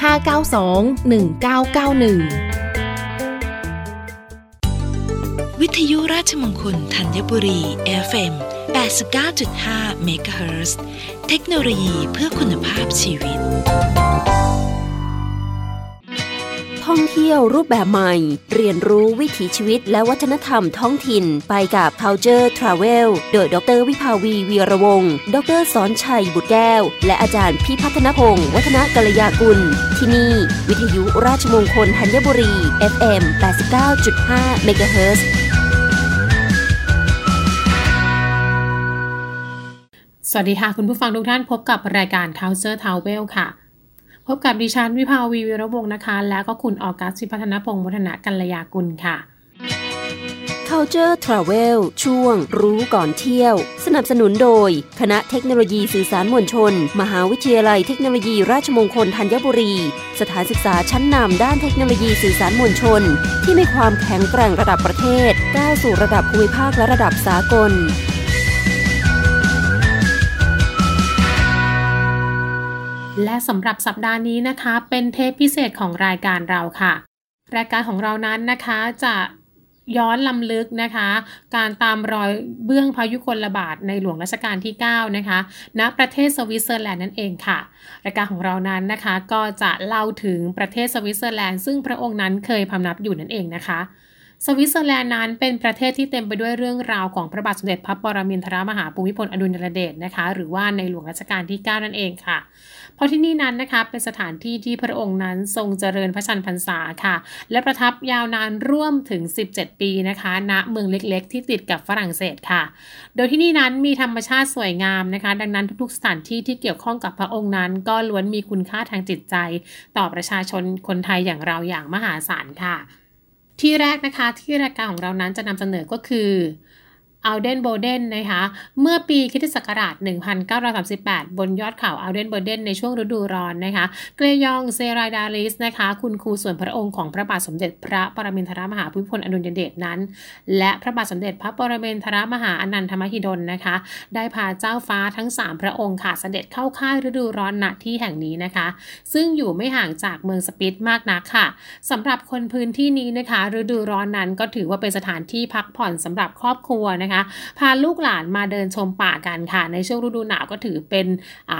592 1991 วิทยุราชมงคลธัญบุรี FM 89.5 MHz เทคโนโลยีเพื่อคุณภาพชีวิต ท่องเที่ยวรูปแบบใหม่ เรียนรู้วิถีชีวิตและวัฒนธรรมท้องถิ่น ไปกับ Culture Travel โดยดรวิภาวีวีระวงศ์ดรสอนชัยบุตรแก้ว และอาจารย์พิพัฒนพงศ์วัฒนกัลยากุล ที่นี่ วิทยุราชมงคลธัญบุรี FM 89.5 MHz สวัสดีค่ะ คุณผู้ฟังทุกท่านพบกับรายการ Culture t o w e l ค่ะ พบกับดิฉันวิภาวีวีระวงศ์นะคะ แล้วก็คุณออกัสวิพัฒนพงศ์วัฒนากัลยากุลค่ะ Culture Travel ช่วง รู้ก่อนเที่ยว สนับสนุนโดย คณะเทคโนโลยีสื่อสารมวลชน มหาวิทยาลัยเทคโนโลยีราชมงคลธัญบุรี สถานศึกษาชั้นนำด้านเทคโนโลยีสื่อสารมวลชน ที่มีความแข็งแกร่งระดับประเทศก้าวสู่ระดับภูมิภาคและระดับสากล และสำหรับสัปดาห์นี้นะคะ เป็นเทปพิเศษของรายการเราค่ะ รายการของเรานั้นนะคะจะย้อนลำลึกนะคะ การตามรอยเบื้องพระยุคลบาทในหลวงรัชกาลที่ 9 นะคะณประเทศสวิตเซอร์แลนด์นั่นเองค่ะ รายการของเรานั้นนะคะก็จะเล่าถึงประเทศสวิตเซอร์แลนด์ซึ่งพระองค์นั้นเคยพำนักอยู่นั่นเองนะคะ สวิตเซอร์แลนด์นั้นเป็นประเทศที่เต็มไปด้วยเรื่องราวของพระบาทสมเด็จพระปรมินทรมหาภูมิพลอดุลยเดชนะคะ หรือว่าในหลวงรัชกาลที่ 9 นั่นเองค่ะ เพราะที่นี่นั้นนะคะเป็นสถานที่ที่พระองค์นั้นทรงเจริญพระชนมพรรษาค่ะ และประทับยาวนานร่วมถึง 17 ปีนะคะณเมืองเล็กๆ ที่ติดกับฝรั่งเศสค่ะ โดยที่นี่นั้นมีธรรมชาติสวยงามนะคะ ดังนั้นทุกๆสถานที่ที่เกี่ยวข้องกับพระองค์นั้น ก็ล้วนมีคุณค่าทางจิตใจ ต่อประชาชนคนไทยอย่างเราอย่างมหาศาลค่ะ ที่แรกนะคะที่รายการของเรานั้นจะนำเสนอก็คือ อัลเดนโบเดนนะคะเมื่อปีคริสตศักราช 1938 บนยอดเขาอัลเดนโบเดนในช่วงฤดูร้อนนะคะเกรยองเซรายดาริสนะคะคุณครูส่วนพระองค์ของพระบาทสมเด็จพระปรมินทรมหาภูมิพลอดุลยเดชนั้น และพระบาทสมเด็จพระปรมินทรมหาอนันทมหิดลนะคะ ได้พาเจ้าฟ้าทั้ง 3 พระองค์ค่ะเสด็จเข้าค่ายฤดูร้อนณที่แห่งนี้นะคะ ซึ่งอยู่ไม่ห่างจากเมืองสปิตมากนักค่ะสำหรับคนพื้นที่นี้นะคะ ฤดูร้อนนั้นก็ถือว่าเป็นสถานที่พักผ่อนสำหรับครอบครัวนะคะพาลูกหลานมาเดินชมป่ากันค่ะ ในช่วงฤดูหนาวก็ถือเป็น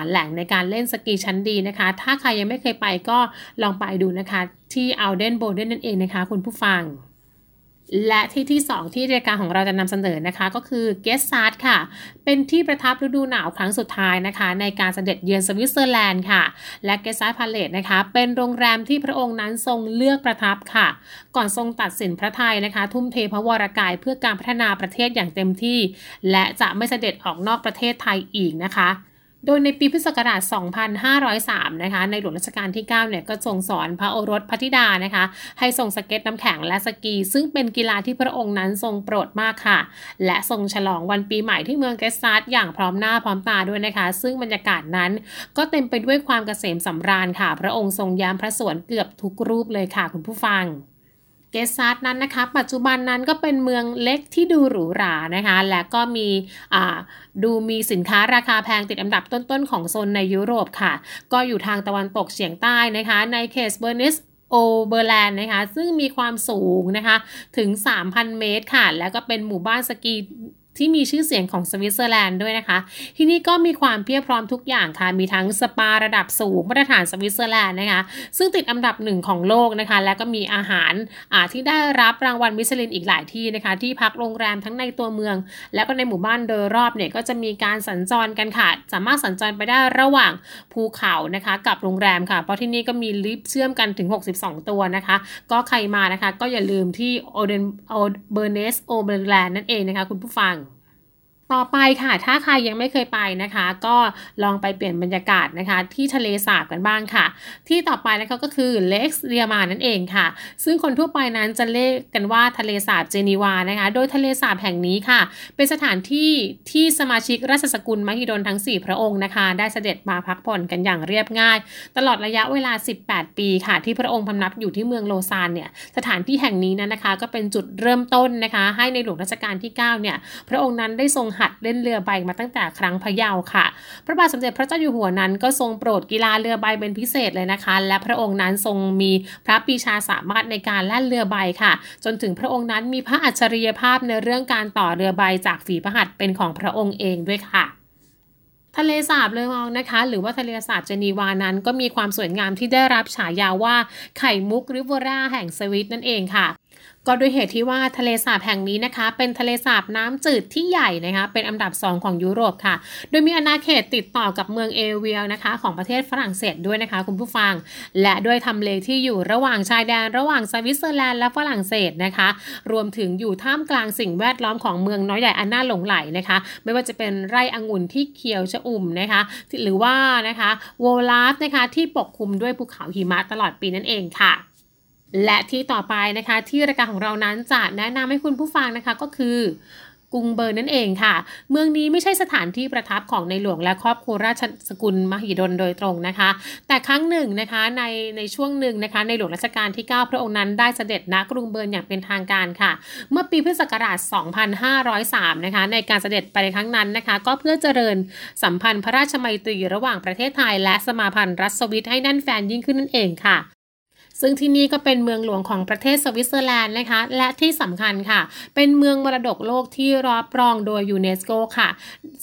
แหล่งในการเล่นสกีชั้นดีนะคะ ถ้าใครยังไม่เคยไปก็ลองไปดูนะคะ ที่อัลเดนโบเดนนั่นเองนะคะ คุณผู้ฟัง และที่ที่ 2 ที่รายการของเราจะนำเสนอนะคะ ก็คือ Gstaad ค่ะ เป็นที่ประทับฤดูหนาวครั้งสุดท้ายนะคะ ในการเสด็จเยือนสวิตเซอร์แลนด์ค่ะ และ Gstaad Palace นะคะ เป็นโรงแรมที่พระองค์นั้นทรงเลือกประทับค่ะ ก่อนทรงตัดสินพระทัยนะคะ ทุ่มเทพระวรากายเพื่อการพัฒนาประเทศอย่างเต็มที่ และจะไม่เสด็จออกนอกประเทศไทยอีกนะคะ โดยในปีพุทธศักราช 2503 นะคะ ในหลวงรัชกาลที่ 9 เนี่ย ก็ทรงสอนพระโอรสพระธิดานะคะ ให้ทรงสเก็ตน้ำแข็งและสกี ซึ่งเป็นกีฬาที่พระองค์นั้นทรงโปรดมากค่ะ และทรงฉลองวันปีใหม่ที่เมือง Gstaad อย่างพร้อมหน้าพร้อมตาด้วยนะคะ ซึ่งบรรยากาศนั้นก็เต็มไปด้วยความเกษมสำราญค่ะ พระองค์ทรงแย้มพระสรวลเกือบทุกรูปเลยค่ะคุณผู้ฟัง Gstaad นั้นนะคะ ปัจจุบันนั้นก็เป็นเมืองเล็กที่ดูหรูหรานะคะ และก็มีดูมีสินค้าราคาแพงติดอันดับต้นๆ ของโซนในยุโรปค่ะ ก็อยู่ทางตะวันตกเฉียงใต้นะคะ ในเขต Bernese Oberland นะคะ ซึ่งมีความสูงนะคะ ถึง 3,000 เมตรค่ะ แล้วก็เป็นหมู่บ้านสกี ที่มีชื่อเสียงของสวิตเซอร์แลนด์ด้วยนะคะ ที่นี่ก็มีความเพียบพร้อมทุกอย่างค่ะ มีทั้งสปาระดับสูงมาตรฐานสวิตเซอร์แลนด์นะคะ ซึ่งติดอันดับหนึ่งของโลกนะคะ และก็มีอาหารที่ได้รับรางวัลมิชลินอีกหลายที่นะคะ ที่พักโรงแรมทั้งในตัวเมือง และก็ในหมู่บ้านโดยรอบเนี่ยก็จะมีการสัญจรกันค่ะ สามารถสัญจรไปได้ระหว่างภูเขานะคะ กับโรงแรมค่ะ เพราะที่นี่ก็มีลิฟต์เชื่อมกันถึง 62 ตัวนะคะ ก็ใครมานะคะก็อย่าลืมที่โอเดนโอเบอร์เนสโอเบอร์แลนด์นั่นเองนะคะคุณผู้ฟัง ต่อไปค่ะ ถ้าใครยังไม่เคยไปนะคะ ก็ลองไปเปลี่ยนบรรยากาศนะคะ ที่ทะเลสาบกันบ้างค่ะ ที่ต่อไปนะคะก็คือเล็กเรียมานั่นเองค่ะ ซึ่งคนทั่วไปนั้นจะเรียกกันว่าทะเลสาบเจนีวานะคะ โดยทะเลสาบแห่งนี้ค่ะ เป็นสถานที่ที่สมาชิกราชสกุลมหิดลทั้ง 4 พระองค์นะคะ ได้เสด็จมาพักผ่อนกันอย่างเรียบง่าย ตลอดระยะเวลา 18 ปีค่ะ ที่พระองค์พำนับอยู่ที่เมืองโลซานเนี่ยสถานที่แห่งนี้นั้นนะคะ ก็เป็นจุดเริ่มต้นนะคะ ให้ในหลวงรัชกาลที่ 9 เนี่ยพระองค์นั้นได้ทรงหัดเล่นเรือใบมาตั้งแต่ครั้งพะเยาวค่ะ พระบาทสมเด็จพระเจ้าอยู่หัวนั้นก็ทรงโปรดกีฬาเรือใบเป็นพิเศษเลยนะคะ และพระองค์นั้นทรงมีพระปีชาสามารถในการแล่นเรือใบค่ะ จนถึงพระองค์นั้นมีพระอัจฉริยภาพในเรื่องการต่อเรือใบจากฝีพระหัตถ์เป็นของพระองค์เองด้วยค่ะทะเลสาบเลอมองนะคะ หรือว่าทะเลสาบเจนีวานั้นก็มีความสวยงามที่ได้รับฉายาว่าไข่มุกริเวราแห่งสวิตนั่นเองค่ะ ก็ด้วยเหตุที่ว่าทะเลสาบแห่งนี้นะคะ เป็นทะเลสาบน้ำจืดที่ใหญ่นะคะ เป็นอันดับ 2 ของยุโรปค่ะ โดยมีอาณาเขตติดต่อกับเมืองเอเวียนะคะ ของประเทศฝรั่งเศสด้วยนะคะ คุณผู้ฟัง และด้วยทำเลที่อยู่ระหว่างชายแดนระหว่างสวิตเซอร์แลนด์และฝรั่งเศสนะคะ รวมถึงอยู่ท่ามกลางสิ่งแวดล้อมของเมืองน้อยใหญ่อันน่าหลงไหลนะคะ ไม่ว่าจะเป็นไร่องุ่นที่เขียวชอุ่มนะคะ หรือว่านะคะโวลาฟนะคะที่ปกคลุมด้วยภูเขาหิมะตลอดปีนั่นเองค่ะ และที่ต่อไปนะคะที่รายการของเรานั้นจะแนะนำให้คุณผู้ฟังนะคะก็คือกรุงเบอร์นั่นเองค่ะ เมืองนี้ไม่ใช่สถานที่ประทับของในหลวงและครอบครัวราชสกุลมหิดลโดยตรงนะคะ แต่ครั้งหนึ่งนะคะในในช่วงหนึ่งนะคะ ในหลวงรัชกาลที่ 9 พระองค์นั้นได้เสด็จณกรุงเบิร์นอย่างเป็นทางการค่ะ เมื่อปีพุทธศักราช 2503 นะคะ ในการเสด็จไปครั้งนั้นนะคะ ก็เพื่อเจริญสัมพันธ์พระราชไมตรีระหว่างประเทศไทย และสมาพันธรัฐสวิสให้แน่นแฟ้นยิ่งขึ้นนั่นเองค่ะ ซึ่งที่นี่ก็เป็นเมืองหลวงของประเทศสวิตเซอร์แลนด์นะคะ และที่สำคัญค่ะ เป็นเมืองมรดกโลกที่รับรองโดยยูเนสโกค่ะ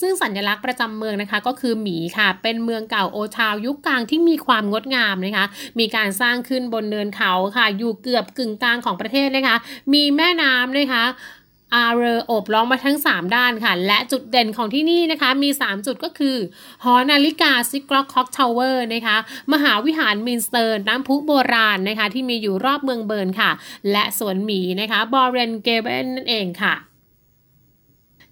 ซึ่งสัญลักษณ์ประจำเมืองนะคะก็คือหมีค่ะ เป็นเมืองเก่าโอทาวยุคกลางที่มีความงดงามนะคะ มีการสร้างขึ้นบนเนินเขาค่ะ อยู่เกือบกึ่งกลางของประเทศนะคะ มีแม่น้ำนะคะ อาเรอโอบล้อมมาทั้ง 3 ด้านค่ะ และจุดเด่นของที่นี่นะคะมี 3 จุดก็คือ หอนาฬิกา Zytglogge Clock Tower นะคะ มหาวิหารมินสเตอร์น้ำพุโบราณนะคะ ที่มีอยู่รอบเมืองเบิร์นค่ะ และสวนหมีนะคะ Bärengraben นั่นเองค่ะ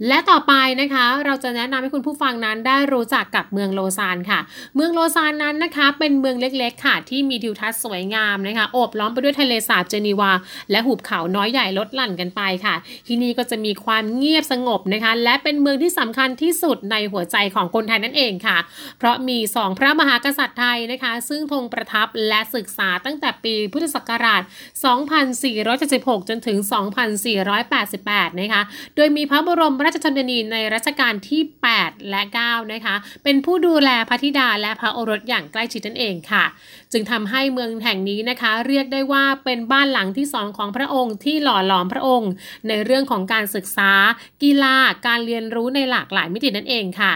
และต่อไปนะคะ เราจะแนะนำให้คุณผู้ฟังนั้นได้รู้จักกับเมืองโลซานค่ะ เมืองโลซานนั้นนะคะ เป็นเมืองเล็กๆ ค่ะ ที่มีทิวทัศน์สวยงามนะคะโอบล้อมไปด้วยทะเลสาบเจนีวา และหุบเขาน้อยใหญ่ลดหลั่นกันไปค่ะ ที่นี่ก็จะมีความเงียบสงบนะคะ และเป็นเมืองที่สำคัญที่สุดในหัวใจของคนไทยนั่นเองค่ะ เพราะมีสองพระมหากษัตริย์ไทยนะคะ ซึ่งทรงประทับและศึกษาตั้งแต่ปีพุทธศักราช 2476 จนถึง 2488 นะคะ โดยมีพระบรมราชชนนีในรัชกาลที่ 8 และ 9 นะคะ เป็นผู้ดูแลพระธิดาและพระโอรสอย่างใกล้ชิดนั่นเองค่ะ จึงทำให้เมืองแห่งนี้นะคะ เรียกได้ว่าเป็นบ้านหลังที่สองของพระองค์ที่หล่อหลอมพระองค์ ในเรื่องของการศึกษา กีฬา การเรียนรู้ในหลากหลายมิตินั่นเองค่ะ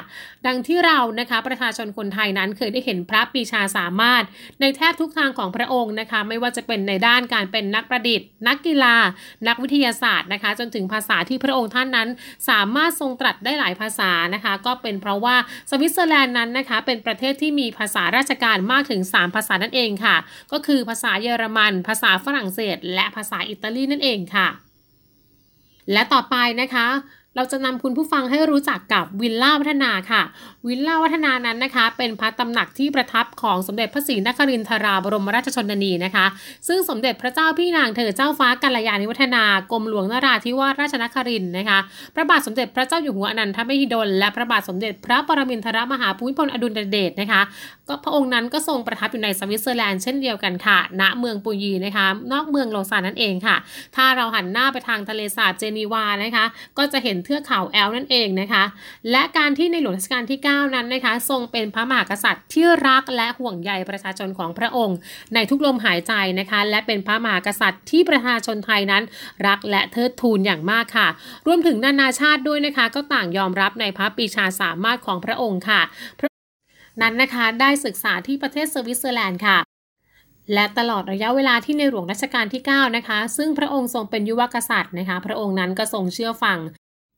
ดังที่เรานะคะประชาชนคนไทยนั้นเคยได้เห็นพระปีชาสามารถ ในแทบทุกทางของพระองค์นะคะ ไม่ว่าจะเป็นในด้านการเป็นนักประดิษฐ์ นักกีฬา นักวิทยาศาสตร์นะคะ จนถึงภาษาที่พระองค์ท่านนั้น สามารถทรงตรัสได้หลายภาษานะคะ ก็เป็นเพราะว่าสวิตเซอร์แลนด์นั้นนะคะ เป็นประเทศที่มีภาษาราชการมากถึง 3 ภาษานั่นเองค่ะ ก็คือภาษาเยอรมัน ภาษาฝรั่งเศส และภาษาอิตาลีนั่นเองค่ะ และต่อไปนะคะ เราจะนำคุณผู้ฟังให้รู้จักกับวิลล่าวัฒนาค่ะ วิลล่าวัฒนานั้นนะคะ เป็นพระตำหนักที่ประทับของสมเด็จพระศรีนครินทราบรมราชชนนีนะคะ ซึ่งสมเด็จพระเจ้าพี่นางเธอเจ้าฟ้ากัลยาณิวัฒนากรมหลวงนราธิวาสราชนครินนะคะ พระบาทสมเด็จพระเจ้าอยู่หัวอนันทมหิดลและพระบาทสมเด็จพระปรมินทรมหาภูมิพลอดุลยเดชนะคะ ก็พระองค์นั้นก็ทรงประทับอยู่ในสวิตเซอร์แลนด์เช่นเดียวกันค่ะ ณ เมืองปุยีนะคะ นอกเมืองโลซานนั่นเองค่ะ ถ้าเราหันหน้าไปทางทะเลสาบเจนีวานะคะ ก็จะเห็นทือกเขาแอลนั่นเองนะคะ และการที่ในหลวงรัชกาลที่ 9 นั้นนะคะ ทรงเป็นพระมหากษัตริย์ที่รักและห่วงใยประชาชนของพระองค์ ในทุกลมหายใจนะคะ และเป็นพระมหากษัตริย์ที่ประชาชนไทยนั้น รักและเทิดทูนอย่างมากค่ะ รวมถึงนานาชาติด้วยนะคะ ก็ต่างยอมรับในพระปีชาสามารถของพระองค์ค่ะนั้นนะคะได้ศึกษาที่ประเทศสวิตเซอร์แลนด์ค่ะ และตลอดระยะเวลาที่ในหลวงรัชกาลที่ 9 นะคะ ซึ่งพระองค์ทรงเป็นยุวกษัตริย์นะคะ พระองค์นั้นก็ทรงเชื่อฟัง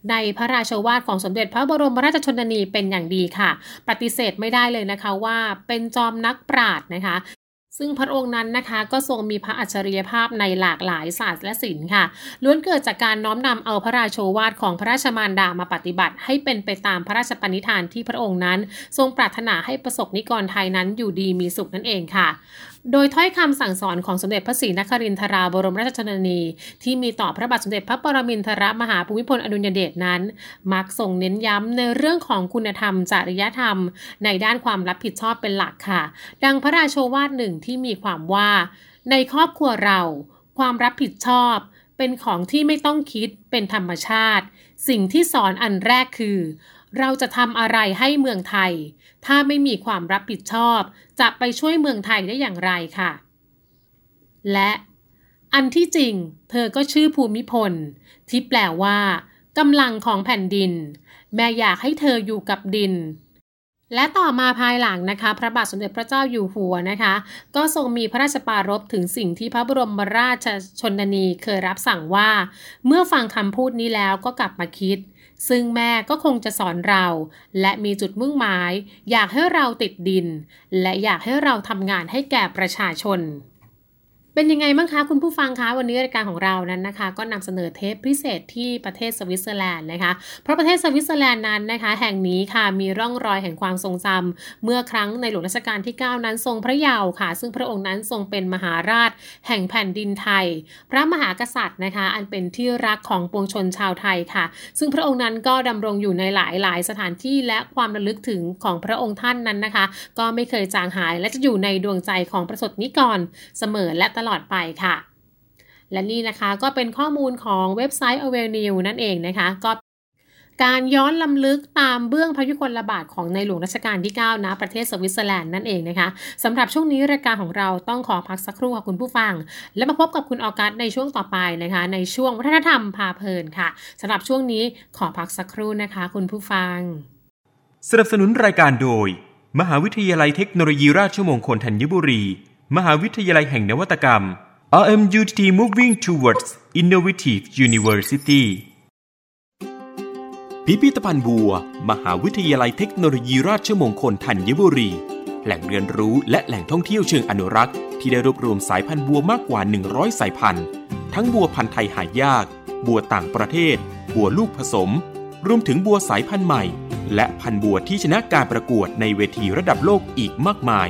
ในพระราชวาทของสมเด็จพระบรมราชชนนีเป็นอย่างดีค่ะ ปฏิเสธไม่ได้เลยนะคะว่าเป็นจอมนักปราชญ์นะคะ ซึ่งพระองค์นั้นนะคะ ก็ทรงมีพระอัจฉริยภาพในหลากหลายศาสตร์และศิลป์ค่ะ ล้วนเกิดจากการน้อมนำเอาพระราชวาทของพระราชมารดามาปฏิบัติ ให้เป็นไปตามพระราชปณิธานที่พระองค์นั้น ทรงปรารถนาให้ประสบนิกรไทยนั้นอยู่ดีมีสุขนั่นเองค่ะ โดยถ้อยคำสั่งสอนของสมเด็จพระศรีนครินทราบรมราชชนนี ที่มีต่อพระบาทสมเด็จพระปรมินทรมหาภูมิพลอดุลยเดชนั้น มักส่งเน้นย้ำในเรื่องของคุณธรรม จริยธรรม ในด้านความรับผิดชอบเป็นหลักค่ะ ดังพระราโชวาทหนึ่งที่มีความว่า ในครอบครัวเรา ความรับผิดชอบ เป็นของที่ไม่ต้องคิดเป็นธรรมชาติ สิ่งที่สอนอันแรกคือ เราจะทำอะไรให้เมืองไทย ถ้าไม่มีความรับผิดชอบ จะไปช่วยเมืองไทยได้อย่างไรค่ะ และอันที่จริง เธอก็ชื่อภูมิพล ที่แปลว่ากำลังของแผ่นดิน แม่อยากให้เธออยู่กับดิน และต่อมาภายหลังนะคะ พระบาทสมเด็จพระเจ้าอยู่หัวนะคะ ก็ทรงมีพระราชปรารภถึงสิ่งที่พระบรมราชชนนีเคยรับสั่งว่า เมื่อฟังคำพูดนี้แล้วก็กลับมาคิด ซึ่งแม่ก็คงจะสอนเรา และมีจุดมุ่งหมาย อยากให้เราติดดิน และอยากให้เราทำงานให้แก่ประชาชน เป็นยังไงบ้างคะคุณผู้ฟังคะวันนี้รายการของเรานั้นนะคะ ก็นำเสนอเทปพิเศษที่ประเทศสวิตเซอร์แลนด์นะคะ เพราะประเทศสวิตเซอร์แลนด์นั้นนะคะ แห่งนี้ค่ะมีร่องรอยแห่งความทรงจำเมื่อครั้งในหลวงรัชกาลที่ 9 นั้นทรงพระเยาว์ค่ะ ซึ่งพระองค์นั้นทรงเป็นมหาราช แห่งแผ่นดินไทย พระมหากษัตริย์นะคะ อันเป็นที่รักของปวงชนชาวไทยค่ะ ซึ่งพระองค์นั้นก็ดำรงอยู่ในหลายหลายสถานที่และความระลึกถึงของพระองค์ท่านนั้นนะคะ ก็ไม่เคยจางหายและจะอยู่ในดวงใจของประสบนิกรเสมอและตลอดไปค่ะ และนี่นะคะก็เป็นข้อมูลของเว็บไซต์ a w e n e w นั่นเองนะคะก็การย้อนลำลึกตามเบื้องพยุคลบาทของในหลวงรัชกาลที่9นะประเทศสวิตเซอร์แลนด์นั่นเองนะคะสำหรับช่วงนี้รายการของเราต้องขอพักสักครู่ค่ะคุณผู้ฟัง และมาพบกับคุณออกัสในช่วงต่อไปนะคะ ในช่วงวัฒนธรรมพาเพลินค่ะสำหรับช่วงนี้ขอพักสักครู่นะคะ คุณผู้ฟัง สนับสนุนรายการโดย มหาวิทยาลัยเทคโนโลยีราชมงคลธัญบุรี มหาวิทยาลัยแห่งนวัตกรรม RMUTT Moving Towards Innovative University พิพิธภัณฑ์บัว มหาวิทยาลัยเทคโนโลยีราชมงคลธัญบุรี แหล่งเรียนรู้และแหล่งท่องเที่ยวเชิงอนุรักษ์ ที่ได้รวบรวมสายพันธุ์บัวมากกว่า 100 สายพันธุ์ ทั้งบัวพันธุ์ไทยหายาก บัวต่างประเทศ บัวลูกผสม รวมถึงบัวสายพันธุ์ใหม่ และพันธุ์บัวที่ชนะการประกวดในเวทีระดับโลกอีกมากมาย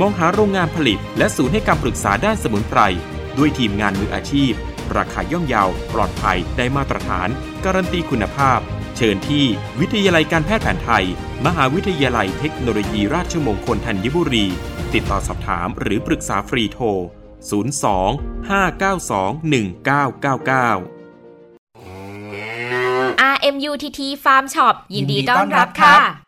มองหาโรงงานผลิต และศูนย์ให้คำปรึกษาด้านสมุนไพร ด้วยทีมงานมืออาชีพ ราคาย่อมเยาว ปลอดภัยได้มาตรฐาน การันตีคุณภาพ เชิญที่วิทยาลัยการแพทย์แผนไทย มหาวิทยาลัยเทคโนโลยีราชมงคลธัญบุรี ติดต่อสอบถามหรือปรึกษาฟรีโทร 02 592 1999 RMUTT Farm Shop ยินดีต้อนรับค่ะ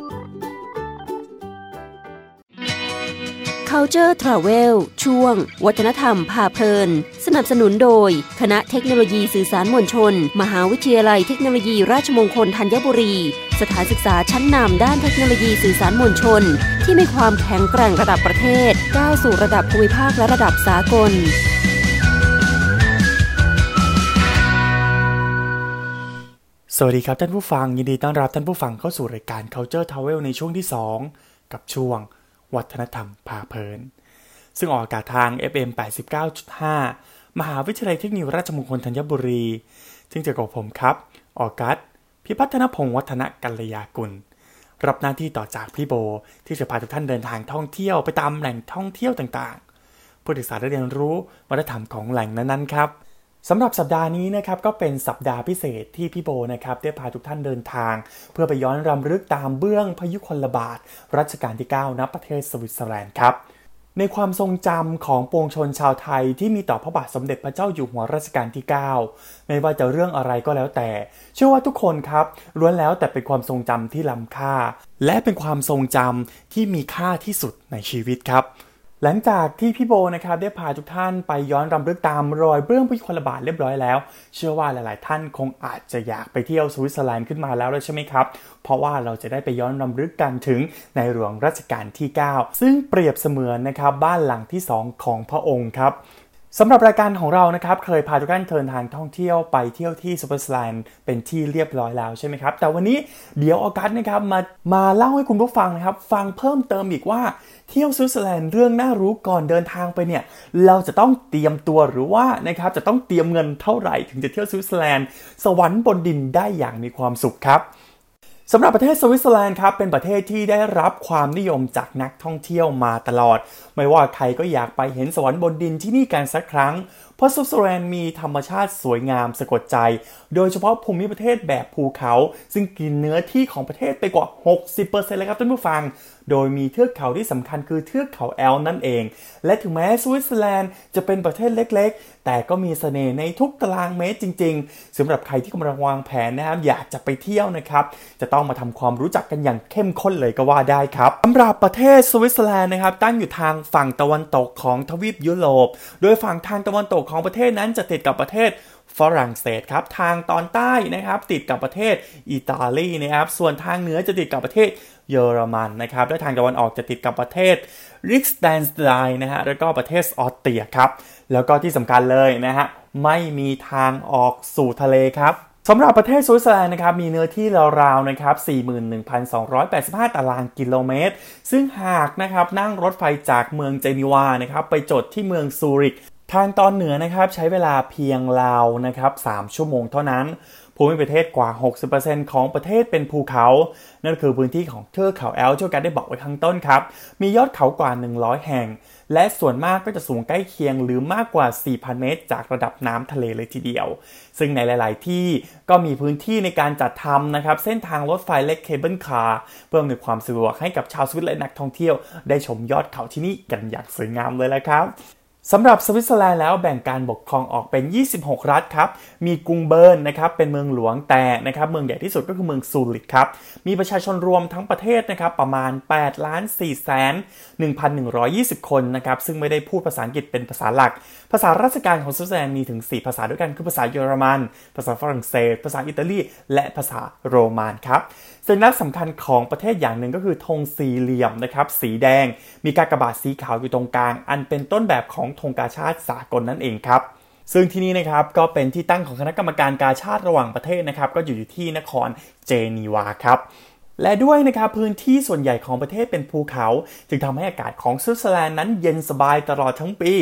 Culture Travel ช่วง วัฒนธรรมพาเพลิน สนับสนุนโดย คณะเทคโนโลยีสื่อสารมวลชน มหาวิทยาลัยเทคโนโลยีราชมงคลธัญบุรี สถานศึกษาชั้นนำด้านเทคโนโลยีสื่อสารมวลชน ที่มีความแข็งแกร่งระดับประเทศ ก้าวสู่ระดับภูมิภาคและระดับสากลสวัสดีครับท่านผู้ฟังยินดีต้อนรับท่านผู้ฟังเข้าสู่รายการ Culture Travel ในช่วงที่ 2 กับช่วง วัฒนธรรมพาเพลิน ซึ่งออกอากาศทาง FM 89.5 มหาวิทยาลัยเทคโนโลยีราชมงคลธัญบุรี ซึ่งจะกับผมครับ ออกัส พิพัฒนพงศ์วัฒนกัลยากุล รับหน้าที่ต่อจากพี่โบ ที่จะพาทุกท่านเดินทางท่องเที่ยวไปตามแหล่งท่องเที่ยวต่างๆเพื่อศึกษาและเรียนรู้วัฒนธรรมของแหล่งนั้นๆครับ สำหรับสัปดาห์นี้นะครับก็เป็นสัปดาห์พิเศษที่พี่โบนะครับได้พาทุกท่านเดินทาง เพื่อไปย้อนรำลึกตามเบื้องพยุคลบาทรัชกาลที่ 9ณประเทศสวิตเซอร์แลนด์ครับในความทรงจำของปวงชนชาวไทยที่มีต่อพระบาทสมเด็จพระเจ้าอยู่หัวรัชกาลที่ 9 ไม่ว่าจะเรื่องอะไรก็แล้วแต่ เชื่อว่าทุกคนครับล้วนแล้วแต่เป็นความทรงจำที่ล้ำค่า และเป็นความทรงจำที่มีค่าที่สุดในชีวิตครับ หลังจากที่พี่โบนะครับได้พาทุกท่านไปย้อนรำลึกตามรอยเบื้องพยุคลบาทเรียบร้อยแล้ว เชื่อว่าหลาย ๆ ท่านคงอาจจะอยากไปเที่ยวสวิตเซอร์แลนด์ขึ้นมาแล้วใช่ไหมครับ เพราะว่าเราจะได้ไปย้อนรำลึกกันถึงในหลวงรัชกาลที่ 9 ซึ่งเปรียบเสมือนนะครับบ้านหลังที่ 2 ของพระองค์ครับ สำหรับรายการของเรานะครับเคยพาทุกท่านเดินทางท่องเที่ยวไปเที่ยวที่สวิตเซอร์แลนด์เป็นที่เรียบร้อยแล้วใช่ไหมครับแต่วันนี้เดี๋ยวออกัสนะครับมามาเล่าให้คุณผู้ฟังนะครับฟังเพิ่มเติมอีกว่าเที่ยวสวิตเซอร์แลนด์เรื่องน่ารู้ก่อนเดินทางไปเนี่ยเราจะต้องเตรียมตัวหรือว่านะครับจะต้องเตรียมเงินเท่าไหร่ถึงจะเที่ยวสวิตเซอร์แลนด์สวรรค์บนดินได้อย่างมีความสุขครับ สำหรับประเทศสวิตเซอร์แลนด์ครับเป็นประเทศที่ได้รับความนิยมจากนักท่องเที่ยวมาตลอด ไม่ว่าใครก็อยากไปเห็นสวรรค์บนดินที่นี่กันสักครั้ง เพราะสวิตเซอร์แลนด์มีธรรมชาติสวยงามสะกดใจ โดยเฉพาะภูมิประเทศแบบภูเขา ซึ่งกินเนื้อที่ของประเทศไปกว่า 60%เลยครับท่านผู้ฟังโดยมีเทือกเขาที่สำคัญคือเทือกเขาแอลป์นั่นเอง และถึงแม้สวิตเซอร์แลนด์จะเป็นประเทศเล็กๆ แต่ก็มีเสน่ห์ในทุกตารางเมตรจริง ๆสำหรับใครที่กำลังวางแผนนะครับอยากจะไปเที่ยวนะครับ จะต้องมาทำความรู้จักกันอย่างเข้มข้นเลยก็ว่าได้ครับสำหรับประเทศสวิตเซอร์แลนด์นะครับตั้งอยู่ทางฝั่งตะวันตกของทวีปยุโรป โดยฝั่งทางตะวันตกของประเทศนั้นจะติดกับประเทศฝรั่งเศสครับ ทางตอนใต้นะครับติดกับประเทศอิตาลีนะครับ ส่วนทางเหนือจะติดกับประเทศ เยอรมันนะครับและทางตะวันออกจะติดกับประเทศลิกเตนสไตน์นะฮะแล้วก็ประเทศออสเตรียครับ แล้วก็ที่สำคัญเลยนะฮะไม่มีทางออกสู่ทะเลครับสำหรับประเทศสวิตเซอร์แลนด์นะครับมีเนื้อที่ราวๆนะครับ 41,285 ตารางกิโลเมตร ซึ่งหากนะครับนั่งรถไฟจากเมืองเจนีวานะครับไปจดที่เมืองซูริก ทางตอนเหนือนะครับใช้เวลาเพียงราวนะครับ 3 ชั่วโมงเท่านั้น ภูมิประเทศกว่า 60%ของประเทศเป็นภูเขา นั่นคือพื้นที่ของเทือกเขาแอลป์ที่กันได้บอกไว้ข้างต้นครับ มียอดเขากว่า 100 แห่ง และส่วนมากก็จะสูงใกล้เคียงหรือมากกว่า 4,000 เมตร จากระดับน้ำทะเลเลยทีเดียว ซึ่งในหลาย ๆ ที่ก็มีพื้นที่ในการจัดทำนะครับ เส้นทางรถไฟเล็กเคเบิลคาร์เพื่ออำนวยความสะดวกให้กับชาวสวิสและนักท่องเที่ยว ได้ชมยอดเขาที่นี่กันอย่างสวยงามเลยละครับ สำหรับสวิตเซอร์แลนด์แล้วแบ่งการปกครองออกเป็น 26 รัฐครับ มีกรุงเบิร์นนะครับเป็นเมืองหลวงแต่นะครับเมืองใหญ่ที่สุดก็คือเมืองซูริกครับ มีประชาชนรวมทั้งประเทศนะครับประมาณ8ล้าน4แสน1,120 คนนะครับซึ่งไม่ได้พูดภาษาอังกฤษเป็นภาษาหลัก ภาษาราชการของสวิตเซอร์แลนด์มีถึง 4 ภาษาด้วยกันคือภาษาเยอรมัน ภาษาฝรั่งเศส ภาษาอิตาลี และภาษาโรมันครับ สัญลักษณ์สำคัญของประเทศอย่างหนึ่งก็คือธงสี่เหลี่ยมนะครับสีแดง มีกากบาทสีขาวอยู่ตรงกลาง อันเป็นต้นแบบของธงกาชาติสากลนั่นเองครับซึ่งที่นี่นะครับก็เป็นที่ตั้งของคณะกรรมการกาชาติระหว่างประเทศนะครับก็อยู่ที่นครเจนีวาครับ และด้วยนะครับพื้นที่ส่วนใหญ่ของประเทศเป็นภูเขา จึงทำให้อากาศของสวิตเซอร์แลนด์นั้นเย็นสบายตลอดทั้งปี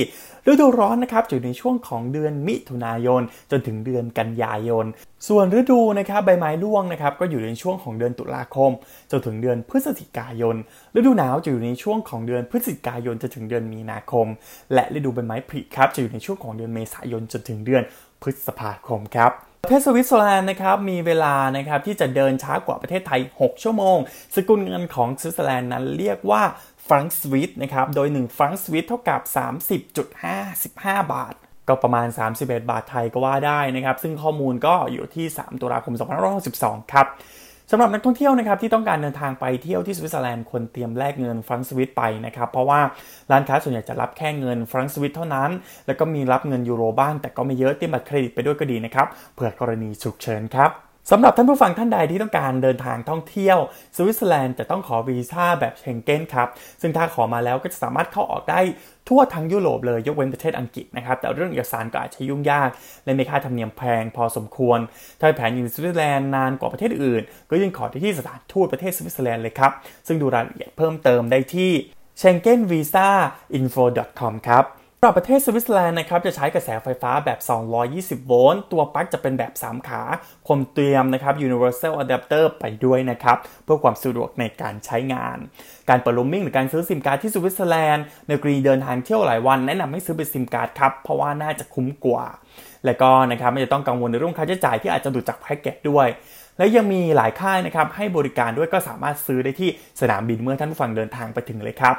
ฤดูร้อนนะครับอยู่ในช่วงของเดือนมิถุนายน จนถึงเดือนกันยายน ส่วนฤดูนะครับใบไม้ร่วงนะครับก็อยู่ในช่วงของเดือนตุลาคม จนถึงเดือนพฤศจิกายน ฤดูหนาวจะอยู่ในช่วงของเดือนพฤศจิกายนจนถึงเดือนมีนาคม และฤดูใบไม้ผลิครับจะอยู่ในช่วงของเดือนเมษายนจนถึงเดือนพฤษภาคมครับ ประเทศสวิตเซอร์แลนด์นะครับมีเวลานะครับที่จะเดินช้ากว่าประเทศไทย 6 ชั่วโมง สกุลเงินของสวิตเซอร์แลนด์นั้นเรียกว่าฟรังก์สวิสนะครับโดย1ฟรังก์สวิสเท่ากับ 30.55 บาท ก็ประมาณ 31 บาทไทยก็ว่าได้นะครับ ซึ่งข้อมูลก็อยู่ที่ 3 ตุลาคม 2562 ครับ สำหรับนักท่องเที่ยวนะครับที่ต้องการเดินทางไปเที่ยวที่สวิตเซอร์แลนด์ควรเตรียมแลกเงินฟรังก์สวิสไปนะครับเพราะว่าร้านค้าส่วนใหญ่จะรับแค่เงินฟรังก์สวิสเท่านั้น แล้วก็มีรับเงินยูโรบ้างแต่ก็ไม่เยอะเตรียมบัตรเครดิตไปด้วยก็ดีนะครับเผื่อกรณีฉุกเฉินครับ สำหรับท่านผู้ฟังท่านใดที่ต้องการเดินทางท่องเที่ยวสวิตเซอร์แลนด์จะต้องขอวีซ่าแบบเชงเก้นครับ ซึ่งถ้าขอมาแล้วก็จะสามารถเข้าออกได้ทั่วทั้งยุโรปเลยยกเว้นประเทศอังกฤษนะครับ แต่เรื่องเอกสารก็อาจจะยุ่งยาก และมีค่าธรรมเนียมแพงพอสมควร ถ้าแผนอยู่สวิตเซอร์แลนด์นานกว่าประเทศอื่น ก็ยื่นขอที่สถานทูตประเทศสวิตเซอร์แลนด์เลยครับซึ่งดูรายละเอียดเพิ่มเติมได้ที่ schengenvisainfo.com ครับ สำหรับประเทศสวิตเซอร์แลนด์นะครับจะใช้กระแสไฟฟ้าแบบ 220 โวลต์ ตัวปลั๊กจะเป็นแบบ 3 ขาควรเตรียมนะครับ universal adapter ไปด้วยนะครับ เพื่อความสะดวกในการใช้งาน การเปิดลมมิ่งหรือการซื้อซิมการ์ดที่สวิตเซอร์แลนด์ในกรณีเดินทางเที่ยวหลายวันแนะนำให้ซื้อเป็นซิมการ์ดครับ เพราะว่าน่าจะคุ้มกว่า และก็นะครับไม่จะต้องกังวลในเรื่องค่าใช้จ่ายที่อาจจะดูจากแพ็กเกจด้วยและยังมีหลายค่ายนะครับให้บริการด้วยก็สามารถซื้อได้ที่สนามบินเมื่อท่านผู้ฟังเดินทางไปถึงเลยครับ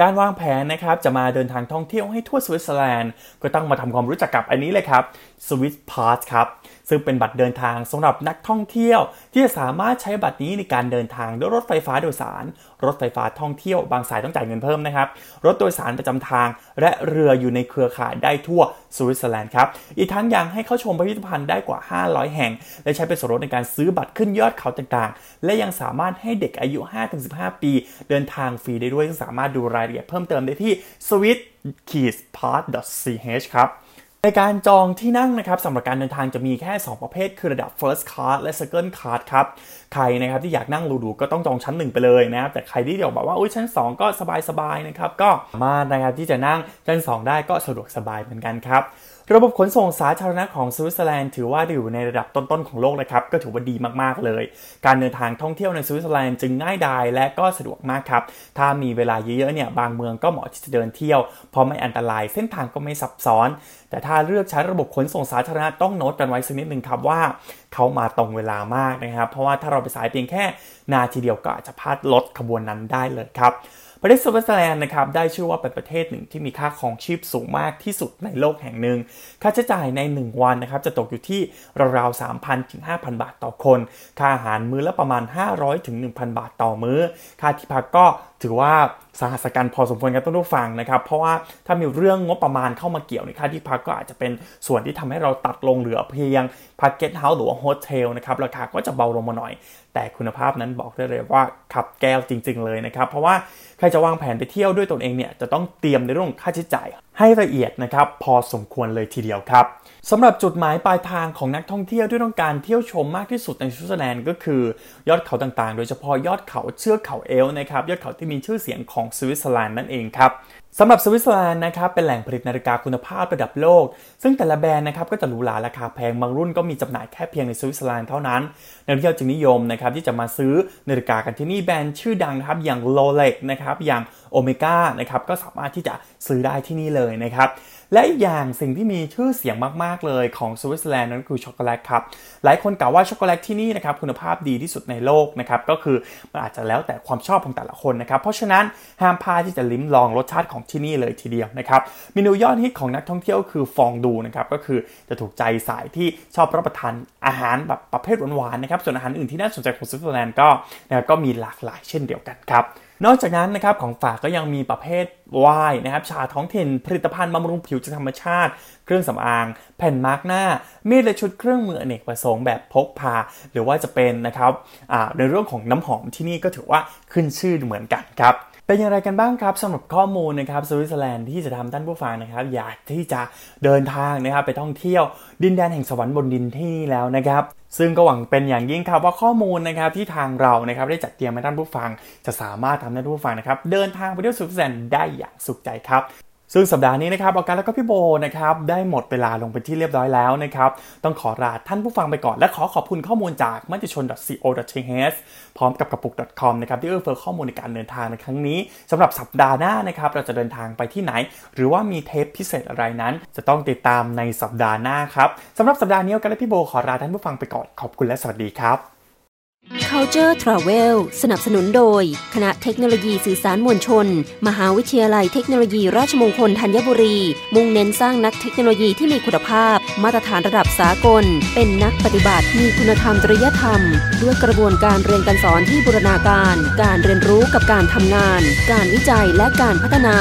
การวางแผนนะครับจะมาเดินทางท่องเที่ยวให้ทั่วสวิตเซอร์แลนด์ก็ต้องมาทำความรู้จักกับอันนี้เลยครับ Swiss Pass ครับ ซึ่งเป็นบัตรเดินทางสำหรับนักท่องเที่ยว ที่จะสามารถใช้บัตรนี้ในการเดินทางด้วยรถไฟฟ้าโดยสาร รถไฟฟ้าท่องเที่ยวบางสายต้องจ่ายเงินเพิ่มนะครับ รถโดยสารประจำทาง และเรืออยู่ในเครือข่ายได้ทั่วสวิตเซอร์แลนด์ครับ อีกทั้งยังให้เข้าชมพิพิธภัณฑ์ได้กว่า 500 แห่ง และใช้เป็นส่วนลดในการซื้อบัตรขึ้นยอดเขาต่างๆ และยังสามารถให้เด็กอายุ 5-15 ปี เดินทางฟรีได้ด้วยสามารถดูรายละเอียดเพิ่มเติมได้ที่ swiss-pass.ch ครับ ในการจองที่นั่งนะครับสำหรับการเดินทางจะมีแค่ 2 ประเภท คือระดับ first class และ second class ครับ ใครนะครับที่อยากนั่งหรูๆก็ต้องจองชั้น 1 ไปเลยนะครับ แต่ใครที่เดี๋ยวบอกว่า อุ้ยชั้น 2 ก็สบายๆนะครับ ก็สามารถนะครับที่จะนั่งชั้น 2 ได้ก็สะดวกสบายเหมือนกันครับ ระบบขนส่งสาธารณะของสวิตเซอร์แลนด์ถือว่าอยู่ในระดับต้นๆของโลกนะครับก็ถือว่าดีมากๆเลย การเดินทางท่องเที่ยวในสวิตเซอร์แลนด์จึงง่ายดายและก็สะดวกมากครับถ้ามีเวลาเยอะๆเนี่ยบางเมืองก็เหมาะที่จะเดินเที่ยวเพราะไม่อันตรายเส้นทางก็ไม่ซับซ้อน แต่ถ้าเลือกใช้ระบบขนส่งสาธารณะต้องโน้ตกันไว้สักนิดหนึ่งครับว่า เขามาตรงเวลามากนะครับ เพราะว่าถ้าเราไปสายเพียงแค่นาทีเดียวก็อาจจะพลาดรถขบวนนั้นได้เลยครับ ประเทศสวิตเซอร์แลนด์นะครับได้ชื่อว่าเป็นประเทศหนึ่งที่มีค่าครองชีพสูงมากที่สุดในโลกแห่งหนึ่ง ค่าใช้จ่ายใน 1 วันนะครับจะตกอยู่ที่ราวๆ 3,000 ถึง 5,000 บาทต่อคน ค่าอาหารมื้อละประมาณ 500 ถึง 1,000 บาทต่อมื้อ ค่าที่พักก็ ถือว่าสาหัสกันพอสมควรกันต้องฟังนะครับ เพราะว่าถ้ามีเรื่องงบประมาณเข้ามาเกี่ยวในค่าที่พักก็อาจจะเป็นส่วนที่ทำให้เราตัดลงเหลือเพียงพัก guest house หรือว่า hotel นะครับ ราคาก็จะเบาลงมาหน่อย แต่คุณภาพนั้นบอกได้เลยว่าคับแก้วจริง ๆ เลยนะครับ เพราะว่าใครจะวางแผนไปเที่ยวด้วยตนเองเนี่ยจะต้องเตรียมในเรื่องค่าใช้จ่ายให้ละเอียดนะครับพอสมควรเลยทีเดียวครับสำหรับจุดหมายปลายทางของนักท่องเที่ยวที่ต้องการเที่ยวชมมากที่สุดในสวิตเซอร์แลนด์ก็คือยอดเขาต่างๆ โดยเฉพาะยอดเขาเทือกเขาแอลป์นะครับยอดเขาที่มีชื่อเสียงของสวิตเซอร์แลนด์นั่นเองครับ สำหรับสวิตเซอร์แลนด์นะครับเป็นแหล่งผลิตนาฬิกาคุณภาพระดับโลก ซึ่งแต่ละแบรนด์นะครับก็จะหรูหราราคาแพงบางรุ่นก็มีจำหน่ายแค่เพียงในสวิตเซอร์แลนด์เท่านั้นนักท่องเที่ยวจึงนิยมนะครับที่จะมาซื้อนาฬิกากันที่นี่แบรนด์ชื่อดังครับอย่าง Rolex นะครับอย่างโอเมก้านะครับก็สามารถที่จะซื้อได้ที่นี่เลยนะครับ และอีกอย่างสิ่งที่มีชื่อเสียงมาก ๆ เลยของสวิตเซอร์แลนด์นั่นคือช็อกโกแลตครับ หลายคนกล่าวว่าช็อกโกแลตที่นี่นะครับคุณภาพดีที่สุดในโลกนะครับ ก็คือมันอาจจะแล้วแต่ความชอบของแต่ละคนนะครับ เพราะฉะนั้นห้ามพลาดที่จะลิ้มลองรสชาติของที่นี่เลยทีเดียวนะครับเมนูยอดฮิตของนักท่องเที่ยวคือฟองดูนะครับก็คือจะถูกใจสายที่ชอบรับประทานอาหารแบบประเภทหวานๆนะครับส่วนอาหารอื่นที่น่าสนใจของสวิตเซอร์แลนด์ก็นะก็มีหลากหลายเช่นเดียวกันครับ นอกจากนั้นนะครับของฝากก็ยังมีประเภทวายนะครับชาท้องถิ่นผลิตภัณฑ์บำรุงผิวจากธรรมชาติ เครื่องสำอาง แผ่นมาร์กหน้า มีดและชุดเครื่องมืออเนกประสงค์แบบพกพา หรือว่าจะเป็นนะครับในเรื่องของน้ำหอมที่นี่ก็ถือว่าขึ้นชื่อเหมือนกันครับ เป็นอย่างไรกันบ้างครับสำหรับข้อมูลนะครับสวิตเซอร์แลนด์ที่จะทำท่านผู้ฟังนะครับ อยากที่จะเดินทางนะครับ ไปท่องเที่ยวดินแดนแห่งสวรรค์บนดินที่นี่แล้วนะครับซึ่งก็หวังเป็นอย่างยิ่งครับว่าข้อมูลนะครับที่ทางเรานะครับได้จัดเตรียมให้ท่านผู้ฟัง จะสามารถทำให้ท่านผู้ฟังนะครับเดินทางไปเที่ยวสวิตเซอร์แลนด์ได้อย่างสุขใจครับ ซึ่งสัปดาห์นี้นะครับออการแล้วก็พี่โบนะครับได้หมดเวลาลงไปที่เรียบร้อยแล้วนะครับ ต้องขอลาท่านผู้ฟังไปก่อน และขอขอบคุณข้อมูลจากมัติชน .co.th พร้อมกับกระปุก .com นะครับที่เอื้อเฟื้อข้อมูลในการเดินทางในครั้งนี้สำหรับสัปดาห์หน้านะครับเราจะเดินทางไปที่ไหน หรือว่ามีเทปพิเศษอะไรนั้น จะต้องติดตามในสัปดาห์หน้าครับสำหรับสัปดาห์นี้ออการและพี่โบขอลาท่านผู้ฟังไปก่อนขอบคุณและสวัสดีครับ Culture Travel สนับสนุนโดย คณะเทคโนโลยีสื่อสารมวลชน มหาวิทยาลัยเทคโนโลยีราชมงคลธัญบุรี มุ่งเน้นสร้างนักเทคโนโลยีที่มีคุณภาพ มาตรฐานระดับสากล เป็นนักปฏิบัติ มีคุณธรรมจริยธรรม ด้วยกระบวนการเรียนการสอนที่บูรณาการ การเรียนรู้กับการทำงาน การวิจัยและการพัฒนา